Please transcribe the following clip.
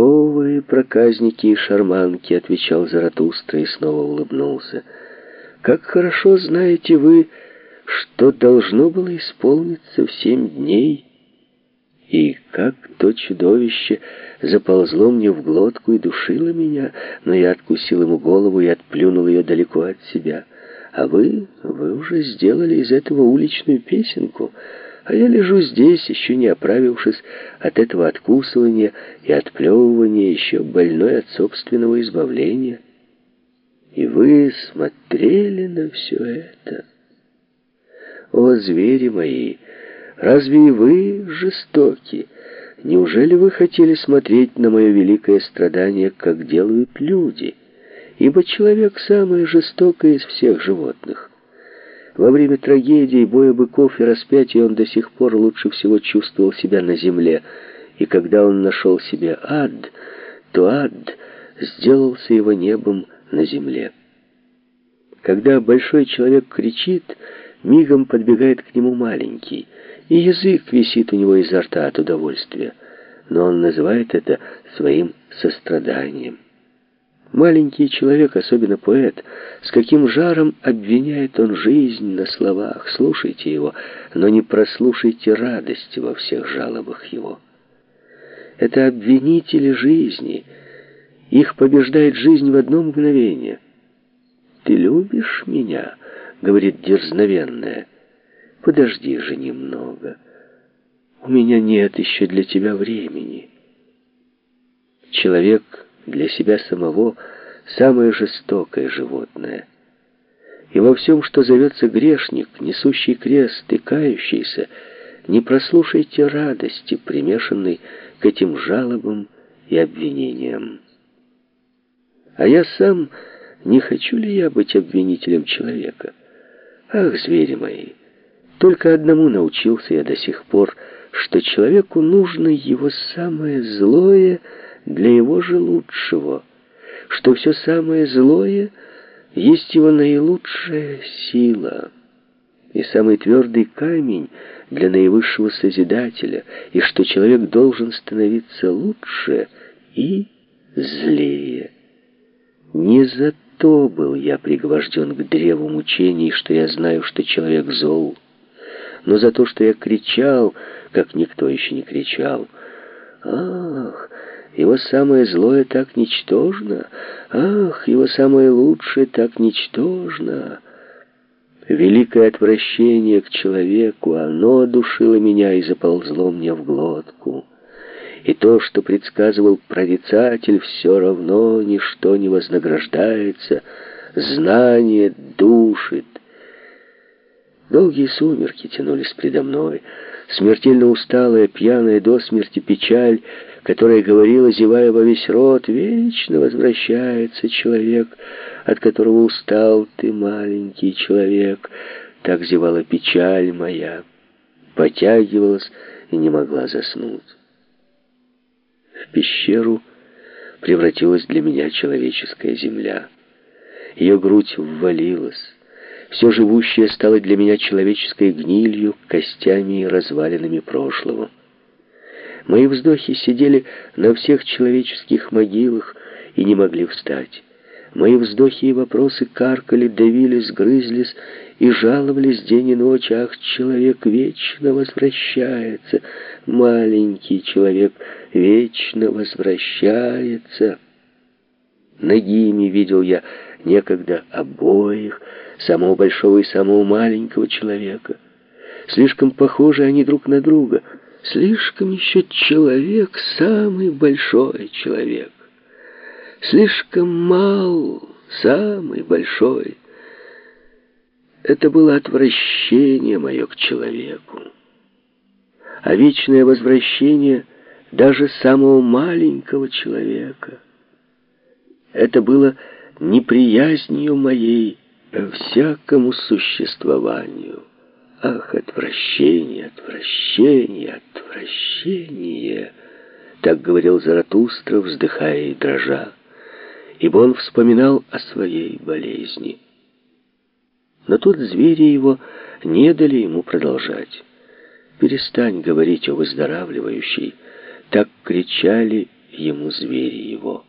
«О, вы, проказники и шарманки!» — отвечал Заратустра и снова улыбнулся. «Как хорошо знаете вы, что должно было исполниться в семь дней, и как то чудовище заползло мне в глотку и душило меня, но я откусил ему голову и отплюнул ее далеко от себя. А вы, вы уже сделали из этого уличную песенку». А я лежу здесь, еще не оправившись от этого откусывания и отплевывания, еще больной от собственного избавления. И вы смотрели на все это. О, звери мои, разве вы жестоки? Неужели вы хотели смотреть на мое великое страдание, как делают люди? Ибо человек самое жестокое из всех животных. Во время трагедии, боя быков и распятия он до сих пор лучше всего чувствовал себя на земле. И когда он нашел себе ад, то ад сделался его небом на земле. Когда большой человек кричит, мигом подбегает к нему маленький, и язык висит у него изо рта от удовольствия. Но он называет это своим состраданием. Маленький человек, особенно поэт, с каким жаром обвиняет он жизнь на словах. Слушайте его, но не прослушайте радости во всех жалобах его. Это обвинители жизни. Их побеждает жизнь в одно мгновение. «Ты любишь меня?» — говорит дерзновенная. «Подожди же немного. У меня нет еще для тебя времени». Человек для себя самого самое жестокое животное. И во всем, что зовется грешник, несущий крест и кающийся, не прослушайте радости, примешанной к этим жалобам и обвинениям. А я сам, не хочу ли я быть обвинителем человека? Ах, звери мои, только одному научился я до сих пор, что человеку нужно его самое злое — для его же лучшего, что все самое злое есть его наилучшая сила и самый твердый камень для наивысшего Созидателя, и что человек должен становиться лучше и злее. Не за то был я пригвожден к древу мучений, что я знаю, что человек зол, но за то, что я кричал, как никто еще не кричал. Ах, его самое злое так ничтожно. Ах, его самое лучшее так ничтожно. Великое отвращение к человеку, оно душило меня и заползло мне в глотку. И то, что предсказывал прорицатель, все равно ничто не вознаграждается, знание душит. Долгие сумерки тянулись предо мной, смертельно усталая, пьяная до смерти печаль — которая говорила, зевая во весь рот, «Вечно возвращается человек, от которого устал ты, маленький человек». Так зевала печаль моя, потягивалась и не могла заснуть. В пещеру превратилась для меня человеческая земля. Ее грудь ввалилась. Все живущее стало для меня человеческой гнилью, костями и развалинами прошлого. Мои вздохи сидели на всех человеческих могилах и не могли встать. Мои вздохи и вопросы каркали, давились, грызлись и жаловались день и ночь. Ах, человек вечно возвращается, маленький человек вечно возвращается. Ногими видел я некогда обоих, самого большого и самого маленького человека. Слишком похожи они друг на друга — Слишком еще человек, самый большой человек. Слишком мал, самый большой. Это было отвращение мое к человеку. А вечное возвращение даже самого маленького человека. Это было неприязнью моей всякому существованию. Ах, отвращение, отвращение, отвращение! Так говорил Заратустра, вздыхая и дрожа, ибо он вспоминал о своей болезни. Но тут звери его не дали ему продолжать. «Перестань говорить о выздоравливающей!» Так кричали ему звери его.